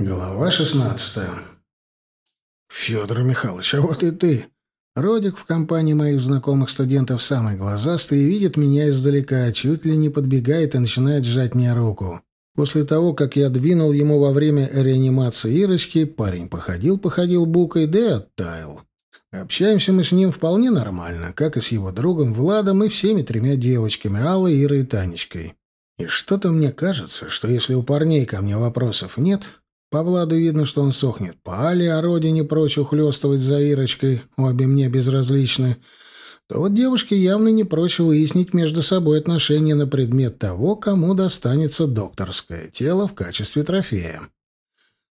Глава шестнадцатая. Федор Михайлович, а вот и ты. Родик в компании моих знакомых студентов самый глазастый и видит меня издалека, чуть ли не подбегает и начинает сжать мне руку. После того, как я двинул ему во время реанимации Ирочки, парень походил-походил букой, да и оттаял. Общаемся мы с ним вполне нормально, как и с его другом Владом и всеми тремя девочками, Аллой, Ирой и Танечкой. И что-то мне кажется, что если у парней ко мне вопросов нет, по Владу видно, что он сохнет. По Але о родине прочь ухлёстывать за Ирочкой, обе мне безразличны. То вот девушке явно не прочь выяснить между собой отношения на предмет того, кому достанется докторское тело в качестве трофея.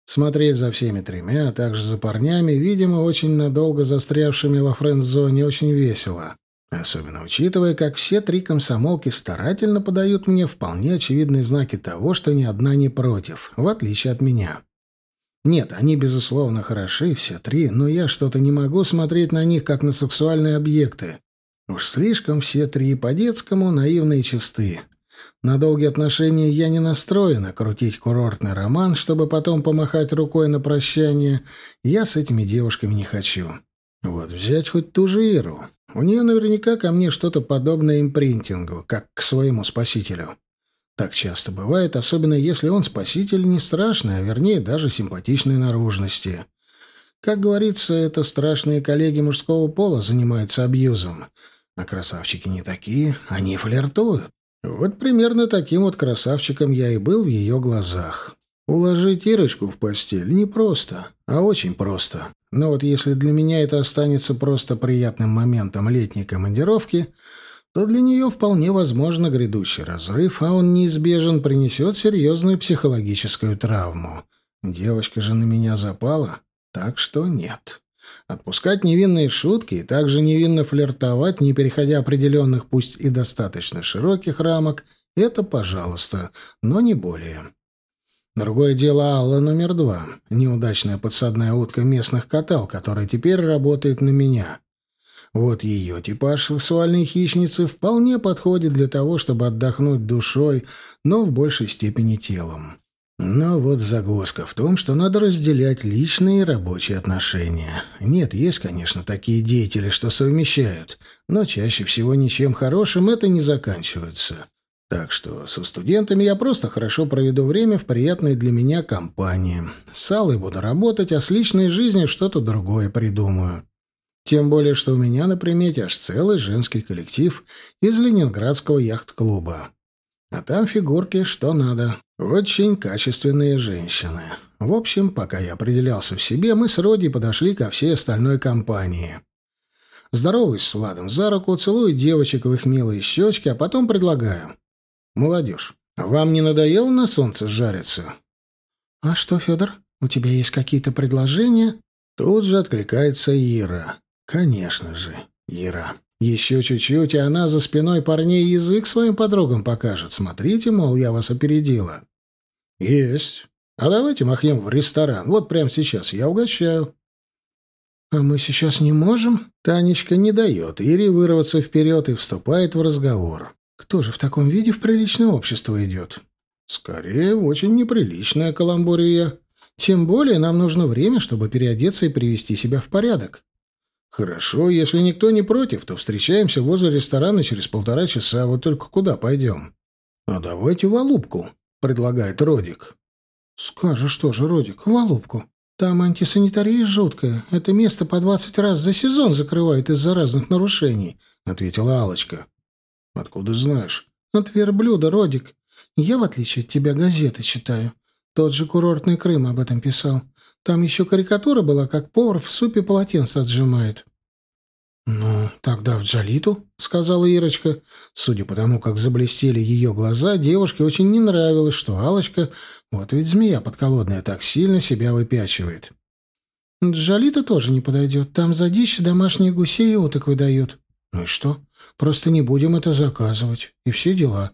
Смотреть за всеми тремя, а также за парнями, видимо, очень надолго застрявшими во френд-зоне, очень весело. Особенно учитывая, как все три комсомолки старательно подают мне вполне очевидные знаки того, что ни одна не против, в отличие от меня. Нет, они, безусловно, хороши, все три, но я что-то не могу смотреть на них, как на сексуальные объекты. Уж слишком все три по-детскому наивные чисты. На долгие отношения я не настроена крутить курортный роман, чтобы потом помахать рукой на прощание. Я с этими девушками не хочу. Вот взять хоть ту же Иру. У нее наверняка ко мне что-то подобное импринтингу, как к своему спасителю. Так часто бывает, особенно если он спаситель не страшный, а вернее даже симпатичной наружности. Как говорится, это страшные коллеги мужского пола занимаются абьюзом. А красавчики не такие, они флиртуют. Вот примерно таким вот красавчиком я и был в ее глазах. Уложить Ирочку в постель не просто, а очень просто. Но вот если для меня это останется просто приятным моментом летней командировки — то для нее вполне возможно грядущий разрыв, а он неизбежен, принесет серьезную психологическую травму. Девочка же на меня запала, так что нет. Отпускать невинные шутки и также невинно флиртовать, не переходя определенных, пусть и достаточно широких рамок, это пожалуйста, но не более. Другое дело Алла номер два, неудачная подсадная утка местных катал, которая теперь работает на меня. Вот ее типаж сексуальной хищницы вполне подходит для того, чтобы отдохнуть душой, но в большей степени телом. Но вот загвоздка в том, что надо разделять личные и рабочие отношения. Нет, есть, конечно, такие деятели, что совмещают, но чаще всего ничем хорошим это не заканчивается. Так что со студентами я просто хорошо проведу время в приятной для меня компании. С Аллой буду работать, а с личной жизнью что-то другое придумаю. Тем более, что у меня на примете аж целый женский коллектив из Ленинградского яхт-клуба. А там фигурки что надо. Очень качественные женщины. В общем, пока я определялся в себе, мы с Роди подошли ко всей остальной компании. Здороваюсь с Владом за руку, целую девочек в их милые щечки, а потом предлагаю. «Молодежь, вам не надоело на солнце жариться?» «А что, Федор, у тебя есть какие-то предложения?» Тут же откликается Ира. Конечно же, Ира. Еще чуть-чуть, и она за спиной парней язык своим подругам покажет. Смотрите, мол, я вас опередила. Есть. А давайте махнем в ресторан. Вот прямо сейчас. Я угощаю. А мы сейчас не можем? Танечка не дает Ире вырваться вперед и вступает в разговор. Кто же в таком виде в приличное общество идет? Скорее, очень неприличное, каламбурю я. Тем более нам нужно время, чтобы переодеться и привести себя в порядок. «Хорошо, если никто не против, то встречаемся возле ресторана через полтора часа. Вот только куда пойдем?» «А давайте в Алубку», — предлагает Родик. «Скажешь что же, Родик, в Алубку. Там антисанитария жуткая. Это место по двадцать раз за сезон закрывает из-за разных нарушений», — ответила алочка «Откуда знаешь?» «От верблюда, Родик. Я, в отличие от тебя, газеты читаю. Тот же курортный Крым об этом писал. Там еще карикатура была, как повар в супе полотенце отжимает. «Ну, тогда в Джалиту», — сказала Ирочка. Судя по тому, как заблестели ее глаза, девушке очень не нравилось, что алочка вот ведь змея подколодная, так сильно себя выпячивает. «Джалита тоже не подойдет. Там за дичь домашние гусей и уток выдают». «Ну и что? Просто не будем это заказывать. И все дела».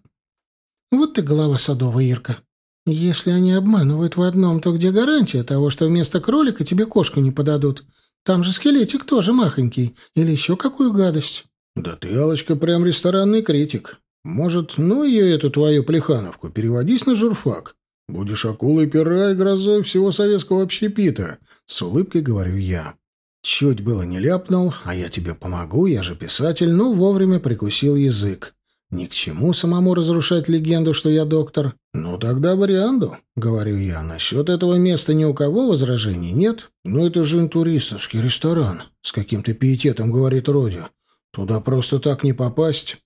«Вот ты голова садовая, Ирка. Если они обманывают в одном, то где гарантия того, что вместо кролика тебе кошку не подадут? Там же скелетик тоже махонький. Или еще какую гадость?» «Да ты, Алочка, прям ресторанный критик. Может, ну ее эту твою плехановку, переводись на журфак. Будешь акулой пера и грозой всего советского общепита, с улыбкой говорю я. Чуть было не ляпнул, а я тебе помогу, я же писатель, ну, вовремя прикусил язык. Ни к чему самому разрушать легенду, что я доктор. Ну, тогда варианду, говорю я. Насчет этого места ни у кого возражений нет. Ну, это же туристовский ресторан, с каким-то пиететом говорит Роди. Туда просто так не попасть.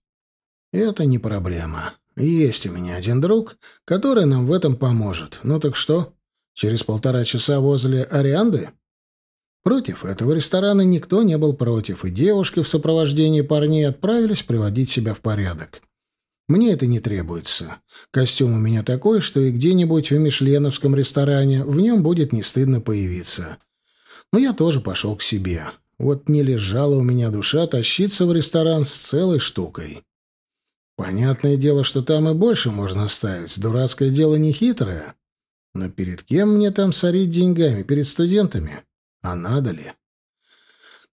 Это не проблема. Есть у меня один друг, который нам в этом поможет. Ну так что? Через полтора часа возле Арианды? Против этого ресторана никто не был против, и девушки в сопровождении парней отправились приводить себя в порядок. Мне это не требуется. Костюм у меня такой, что и где-нибудь в мишленовском ресторане в нем будет не стыдно появиться. Но я тоже пошел к себе. Вот не лежала у меня душа тащиться в ресторан с целой штукой. Понятное дело, что там и больше можно оставить. Дурацкое дело не хитрое. Но перед кем мне там сорить деньгами? Перед студентами? А надо ли?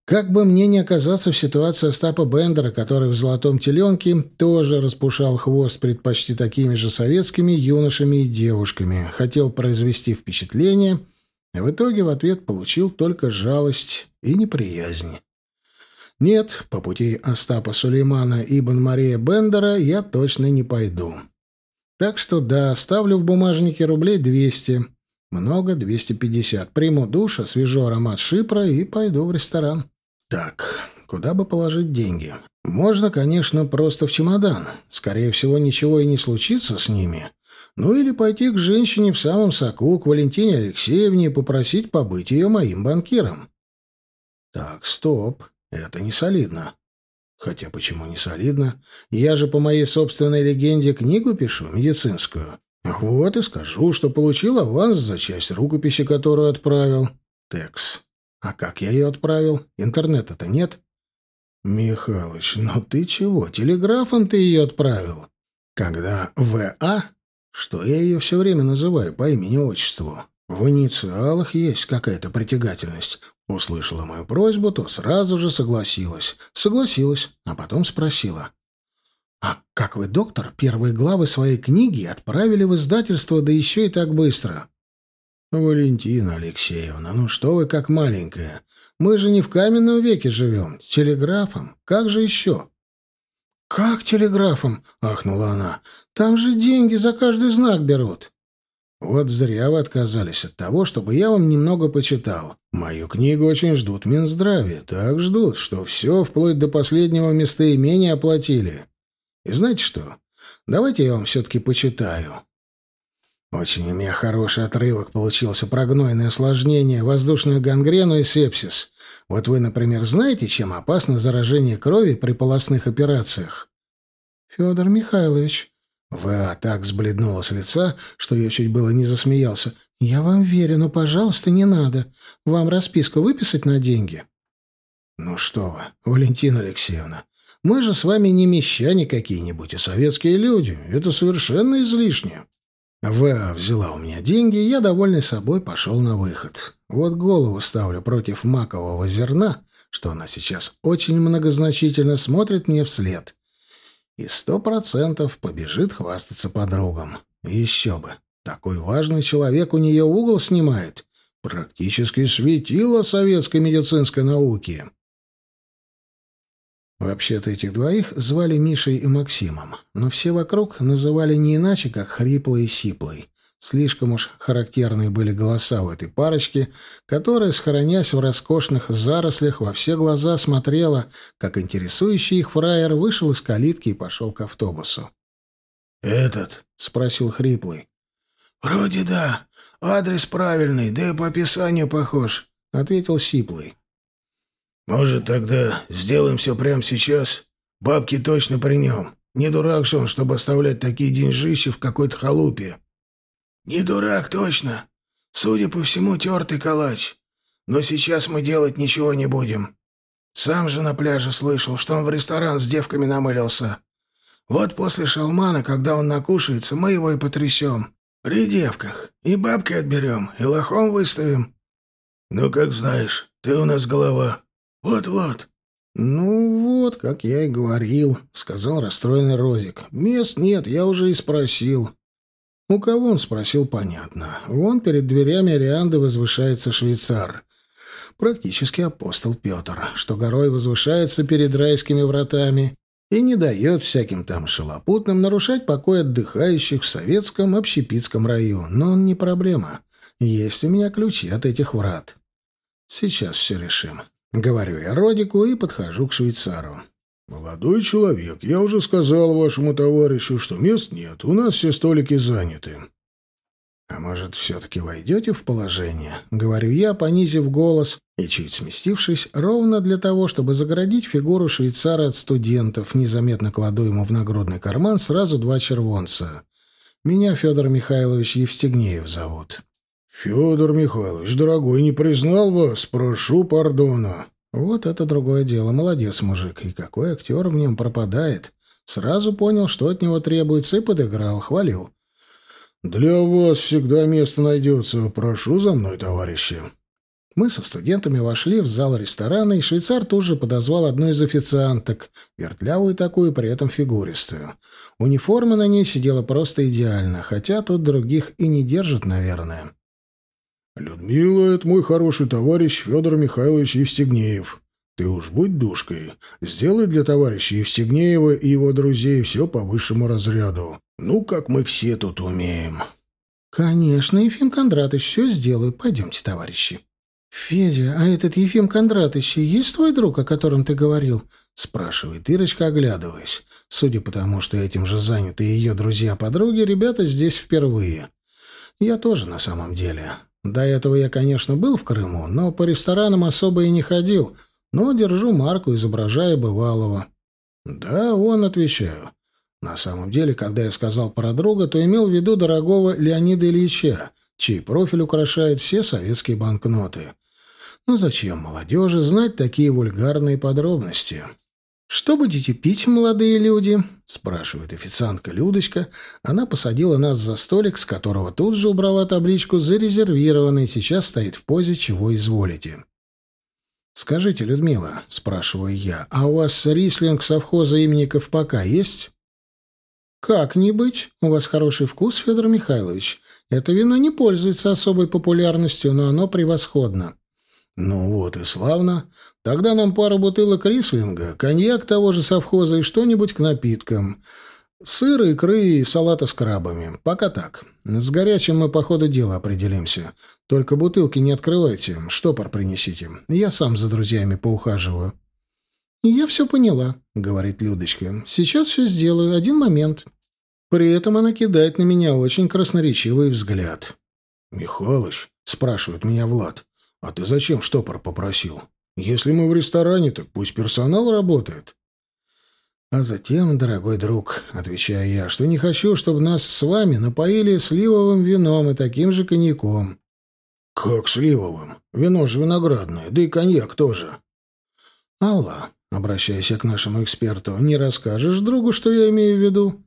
Как бы мне не оказаться в ситуации Остапа Бендера, который в «Золотом теленке» тоже распушал хвост пред почти такими же советскими юношами и девушками, хотел произвести впечатление, а в итоге в ответ получил только жалость и неприязнь. Нет, по пути Остапа Сулеймана Ибн Мария Бендера я точно не пойду. Так что да, ставлю в бумажнике рублей двести — много, 250. Приму душ, освежу аромат шипра и пойду в ресторан. Так, куда бы положить деньги? Можно, конечно, просто в чемодан. Скорее всего, ничего и не случится с ними. Ну или пойти к женщине в самом соку, к Валентине Алексеевне, и попросить побыть ее моим банкиром. Так, стоп, это не солидно. Хотя почему не солидно? Я же по моей собственной легенде книгу пишу, медицинскую. Вот и скажу, что получил аванс за часть рукописи, которую отправил. Текс. А как я ее отправил? Интернета-то нет. Михалыч, ну ты чего? Телеграфом ты ее отправил? Когда В.А., что я ее все время называю по имени-отчеству, в инициалах есть какая-то притягательность. Услышала мою просьбу, то сразу же согласилась. Согласилась, а потом спросила. «А как вы, доктор, первые главы своей книги отправили в издательство, да еще и так быстро?» «Валентина Алексеевна, ну что вы как маленькая? Мы же не в каменном веке живем. Телеграфом? Как же еще?» «Как телеграфом?» — ахнула она. «Там же деньги за каждый знак берут». «Вот зря вы отказались от того, чтобы я вам немного почитал. Мою книгу очень ждут Минздраве. Так ждут, что все, вплоть до последнего местоимения, оплатили. И знаете что? Давайте я вам все-таки почитаю. Очень у меня хороший отрывок получился про гнойное осложнение, воздушную гангрену и сепсис. Вот вы, например, знаете, чем опасно заражение крови при полостных операциях? Федор Михайлович. Ва так сбледнула с лица, что я чуть было не засмеялся. Я вам верю, но, пожалуйста, не надо. Вам расписку выписать на деньги? Ну что вы, Валентина Алексеевна, мы же с вами не мещане какие-нибудь, а советские люди. Это совершенно излишне. В взяла у меня деньги, и я, довольный собой, пошел на выход. Вот голову ставлю против макового зерна, что она сейчас очень многозначительно смотрит мне вслед. И сто процентов побежит хвастаться подругам. Еще бы. Такой важный человек у нее угол снимает. Практически светило советской медицинской науки. Вообще-то этих двоих звали Мишей и Максимом, но все вокруг называли не иначе, как Хриплый и Сиплый. Слишком уж характерные были голоса у этой парочки, которая, схоронясь в роскошных зарослях, во все глаза смотрела, как интересующий их фраер вышел из калитки и пошел к автобусу. «Этот?» — спросил Хриплый. «Вроде да. Адрес правильный, да и по описанию похож», — ответил Сиплый. «Может, тогда сделаем все прямо сейчас? Бабки точно при нем. Не дурак же он, чтобы оставлять такие деньжищи в какой-то халупе». «Не дурак, точно. Судя по всему, тертый калач. Но сейчас мы делать ничего не будем. Сам же на пляже слышал, что он в ресторан с девками намылился. Вот после шалмана, когда он накушается, мы его и потрясем. При девках. И бабки отберем, и лохом выставим». «Ну, как знаешь, ты у нас голова». «Вот-вот». «Ну вот, как я и говорил», — сказал расстроенный Розик. «Мест нет, я уже и спросил». У кого он спросил, понятно. Вон перед дверями Арианды возвышается швейцар. Практически апостол Петр, что горой возвышается перед райскими вратами и не дает всяким там шалопутным нарушать покой отдыхающих в советском общепитском раю. Но он не проблема. Есть у меня ключи от этих врат. Сейчас все решим. Говорю я Родику и подхожу к швейцару. «Молодой человек, я уже сказал вашему товарищу, что мест нет, у нас все столики заняты». «А может, все-таки войдете в положение?» — говорю я, понизив голос и чуть сместившись, ровно для того, чтобы загородить фигуру швейцара от студентов, незаметно кладу ему в нагрудный карман сразу два червонца. Меня Федор Михайлович Евстигнеев зовут. «Федор Михайлович, дорогой, не признал вас? Прошу пардона». Вот это другое дело. Молодец мужик. И какой актер в нем пропадает. Сразу понял, что от него требуется, и подыграл. Хвалю. «Для вас всегда место найдется. Прошу за мной, товарищи». Мы со студентами вошли в зал ресторана, и швейцар тут же подозвал одну из официанток, вертлявую такую, при этом фигуристую. Униформа на ней сидела просто идеально, хотя тут других и не держат, наверное. «Людмила — это мой хороший товарищ Федор Михайлович Евстигнеев. Ты уж будь душкой. Сделай для товарища Евстигнеева и его друзей все по высшему разряду. Ну, как мы все тут умеем». «Конечно, Ефим Кондратович, все сделаю. Пойдемте, товарищи». «Федя, а этот Ефим Кондратович есть твой друг, о котором ты говорил?» — спрашивает Ирочка, оглядываясь. Судя по тому, что этим же заняты ее друзья-подруги, ребята здесь впервые. Я тоже на самом деле. До этого я, конечно, был в Крыму, но по ресторанам особо и не ходил, но держу марку, изображая бывалого. Да, он, отвечаю. На самом деле, когда я сказал про друга, то имел в виду дорогого Леонида Ильича, чей профиль украшает все советские банкноты. Но зачем молодежи знать такие вульгарные подробности? «Что будете пить, молодые люди?» — спрашивает официантка Людочка. Она посадила нас за столик, с которого тут же убрала табличку «Зарезервировано» и сейчас стоит в позе «Чего изволите». «Скажите, Людмила», — спрашиваю я, — «а у вас рислинг совхоза имени Ковпака есть?» «Как не быть? У вас хороший вкус, Федор Михайлович. Это вино не пользуется особой популярностью, но оно превосходно». «Ну вот и славно. Тогда нам пару бутылок рислинга, коньяк того же совхоза и что-нибудь к напиткам. Сыр, икры и салата с крабами. Пока так. С горячим мы по ходу дела определимся. Только бутылки не открывайте, штопор принесите. Я сам за друзьями поухаживаю». «Я все поняла», — говорит Людочка. «Сейчас все сделаю. Один момент». При этом она кидает на меня очень красноречивый взгляд. «Михалыч», — спрашивает меня Влад, — «а ты зачем штопор попросил?» Если мы в ресторане, так пусть персонал работает. А затем, дорогой друг, отвечаю я, что не хочу, чтобы нас с вами напоили сливовым вином и таким же коньяком. Как сливовым? Вино же виноградное, да и коньяк тоже. Алла, обращаясь к нашему эксперту, не расскажешь другу, что я имею в виду?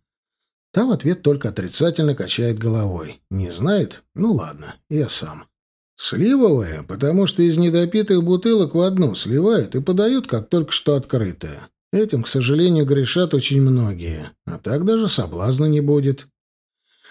Та в ответ только отрицательно качает головой. Не знает? Ну ладно, я сам. Сливовое, потому что из недопитых бутылок в одну сливают и подают, как только что открытое. Этим, к сожалению, грешат очень многие, а так даже соблазна не будет.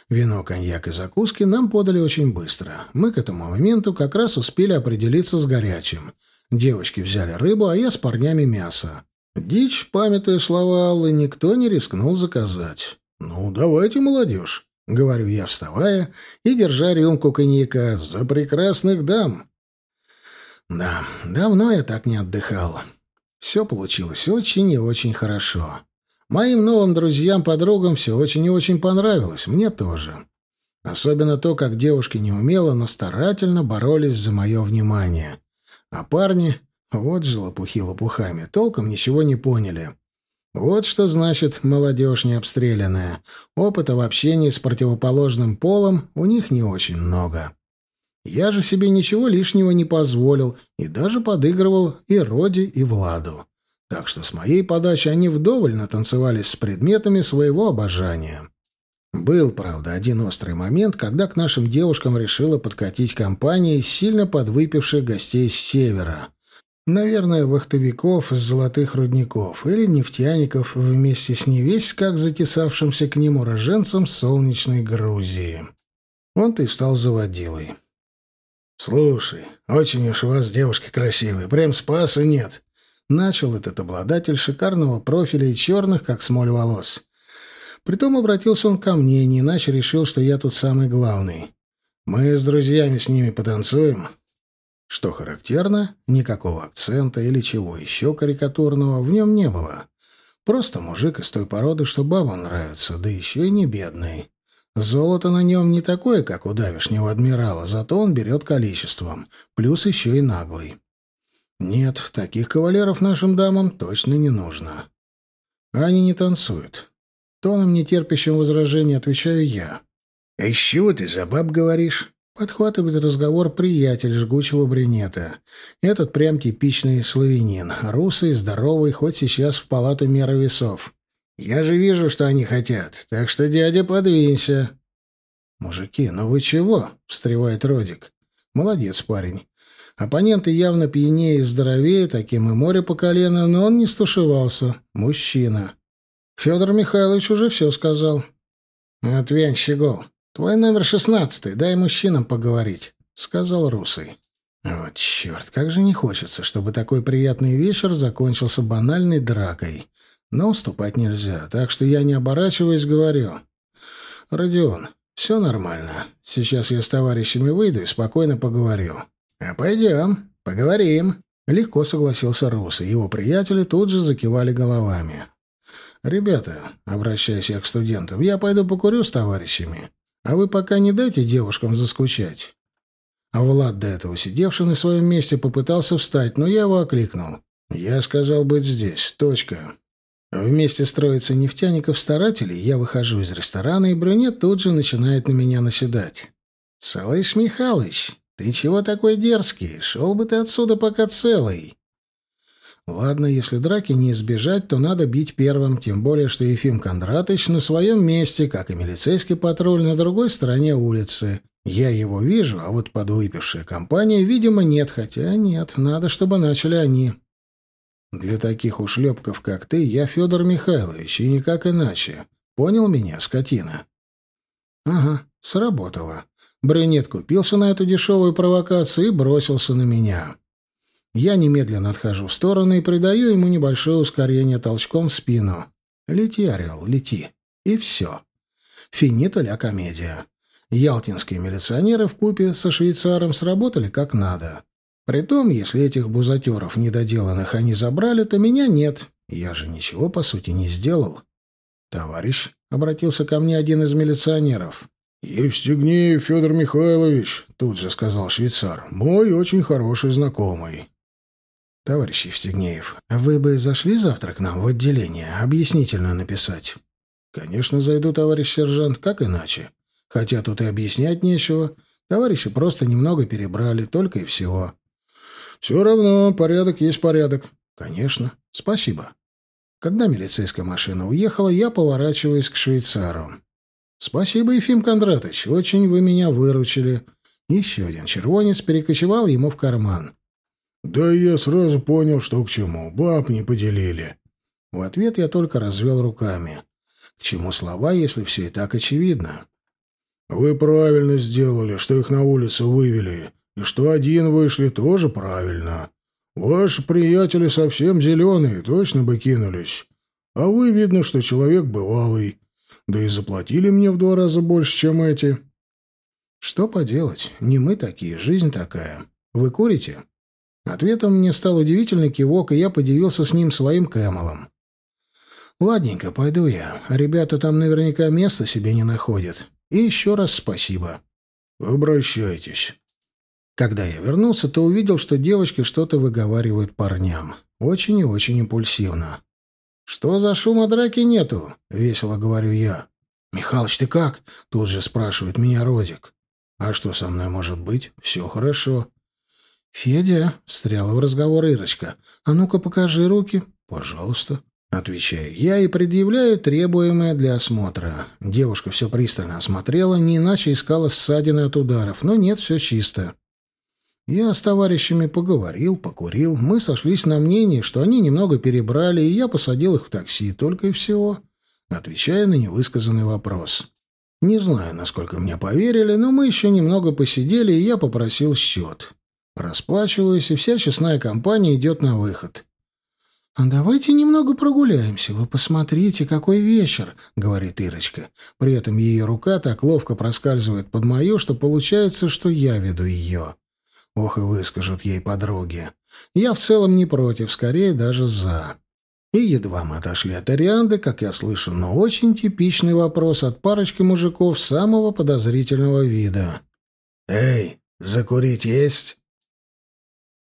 Вино, коньяк и закуски нам подали очень быстро. Мы к этому моменту как раз успели определиться с горячим. Девочки взяли рыбу, а я с парнями мясо. Дичь, памятуя слова Аллы, никто не рискнул заказать. «Ну, давайте, молодежь. — говорю я, вставая и держа рюмку коньяка за прекрасных дам. Да, давно я так не отдыхал. Все получилось очень и очень хорошо. Моим новым друзьям-подругам все очень и очень понравилось, мне тоже. Особенно то, как девушки неумело, но старательно боролись за мое внимание. А парни, вот же лопухи лопухами, толком ничего не поняли. Вот что значит молодежь необстрелянная. Опыта в общении с противоположным полом у них не очень много. Я же себе ничего лишнего не позволил и даже подыгрывал и Роде, и Владу. Так что с моей подачи они вдоволь натанцевались с предметами своего обожания. Был, правда, один острый момент, когда к нашим девушкам решила подкатить компания из сильно подвыпивших гостей с севера. Наверное, вахтовиков с золотых рудников или нефтяников вместе с невесть как затесавшимся к ним уроженцем солнечной Грузии. Он-то и стал заводилой. «Слушай, очень уж у вас девушки красивые, прям спасу нет», — начал этот обладатель шикарного профиля и черных, как смоль волос. Притом обратился он ко мне, не иначе решил, что я тут самый главный. «Мы с друзьями с ними потанцуем, что характерно, никакого акцента или чего еще карикатурного в нем не было. Просто мужик из той породы, что бабам нравится, да еще и не бедный. Золото на нем не такое, как у давешнего адмирала, зато он берет количеством, плюс еще и наглый. Нет, таких кавалеров нашим дамам точно не нужно. Они не танцуют. Тоном нетерпящим возражений отвечаю я. «А из чего ты за баб говоришь?» Подхватывает разговор приятель жгучего брюнета. Этот прям типичный славянин. Русый, здоровый, хоть сейчас в палату меры весов. Я же вижу, что они хотят, так что, дядя, подвинься. «Мужики, ну вы чего?» — встревает Родик. «Молодец парень. Оппоненты явно пьянее и здоровее, таким и море по колено, но он не стушевался. Мужчина. Федор Михайлович уже все сказал. «Отвянь, щегол. «Твой номер шестнадцатый, дай мужчинам поговорить», — сказал Русый. Вот черт, как же не хочется, чтобы такой приятный вечер закончился банальной дракой. Но уступать нельзя, так что я, не оборачиваясь, говорю. «Родион, все нормально. Сейчас я с товарищами выйду и спокойно поговорю». «А пойдем, поговорим», — легко согласился Русый. Его приятели тут же закивали головами. «Ребята», — обращаясь я к студентам, — «я пойду покурю с товарищами. А вы пока не дайте девушкам заскучать. А Влад, до этого сидевший на своем месте, попытался встать, но я его окликнул. Я сказал быть здесь. Точка. Вместе строится нефтяников-старателей, я выхожу из ресторана, и брюнет тут же начинает на меня наседать. «Слышь, Михалыч, ты чего такой дерзкий? Шел бы ты отсюда пока целый». Ладно, если драки не избежать, то надо бить первым, тем более, что Ефим Кондратыч на своем месте, как и милицейский патруль на другой стороне улицы. Я его вижу, а вот подвыпившая компания, видимо, нет, хотя нет, надо, чтобы начали они. Для таких ушлепков, как ты, я Федор Михайлович, и никак иначе. Понял меня, скотина? Ага, сработало. Брюнет купился на эту дешевую провокацию и бросился на меня. Я немедленно отхожу в сторону и придаю ему небольшое ускорение толчком в спину. «Лети, орел, лети». И все. Финита ля комедия. Ялтинские милиционеры в купе со швейцаром сработали как надо. Притом, если этих бузатеров недоделанных они забрали, то меня нет. Я же ничего, по сути, не сделал. «Товарищ», — обратился ко мне один из милиционеров. «Евстигнеев Федор Михайлович», — тут же сказал швейцар, — «мой очень хороший знакомый». «Товарищ Евстигнеев, вы бы зашли завтра к нам в отделение, объяснительно написать?» «Конечно, зайду, товарищ сержант, как иначе? Хотя тут и объяснять нечего. Товарищи просто немного перебрали, только и всего». «Все равно, порядок есть порядок». «Конечно. Спасибо». Когда милицейская машина уехала, я поворачиваюсь к швейцару. «Спасибо, Ефим Кондратович, очень вы меня выручили». Еще один червонец перекочевал ему в карман. «Да я сразу понял, что к чему. Баб не поделили». В ответ я только развел руками. К чему слова, если все и так очевидно? «Вы правильно сделали, что их на улицу вывели. И что один вышли, тоже правильно. Ваши приятели совсем зеленые, точно бы кинулись. А вы, видно, что человек бывалый. Да и заплатили мне в два раза больше, чем эти». «Что поделать? Не мы такие, жизнь такая. Вы курите?» Ответом мне стал удивительный кивок, и я подивился с ним своим Кэмелом. «Ладненько, пойду я. Ребята там наверняка места себе не находят. И еще раз спасибо». «Обращайтесь». Когда я вернулся, то увидел, что девочки что-то выговаривают парням. Очень и очень импульсивно. «Что за шума драки нету?» — весело говорю я. «Михалыч, ты как?» — тут же спрашивает меня Родик. «А что со мной может быть? Все хорошо. «Федя», — встряла в разговор Ирочка, — «а ну-ка покажи руки». «Пожалуйста». Отвечаю я и предъявляю требуемое для осмотра. Девушка все пристально осмотрела, не иначе искала ссадины от ударов, но нет, все чисто. Я с товарищами поговорил, покурил. Мы сошлись на мнении, что они немного перебрали, и я посадил их в такси, только и всего. Отвечая на невысказанный вопрос. Не знаю, насколько мне поверили, но мы еще немного посидели, и я попросил счет. Расплачиваюсь, и вся честная компания идет на выход. «А давайте немного прогуляемся. Вы посмотрите, какой вечер», — говорит Ирочка. При этом ее рука так ловко проскальзывает под мою, что получается, что я веду ее. Ох и выскажут ей подруги. Я в целом не против, скорее даже за. И едва мы отошли от Арианды, как я слышу, но очень типичный вопрос от парочки мужиков самого подозрительного вида. «Эй, закурить есть?»